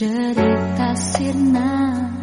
cerita sirna.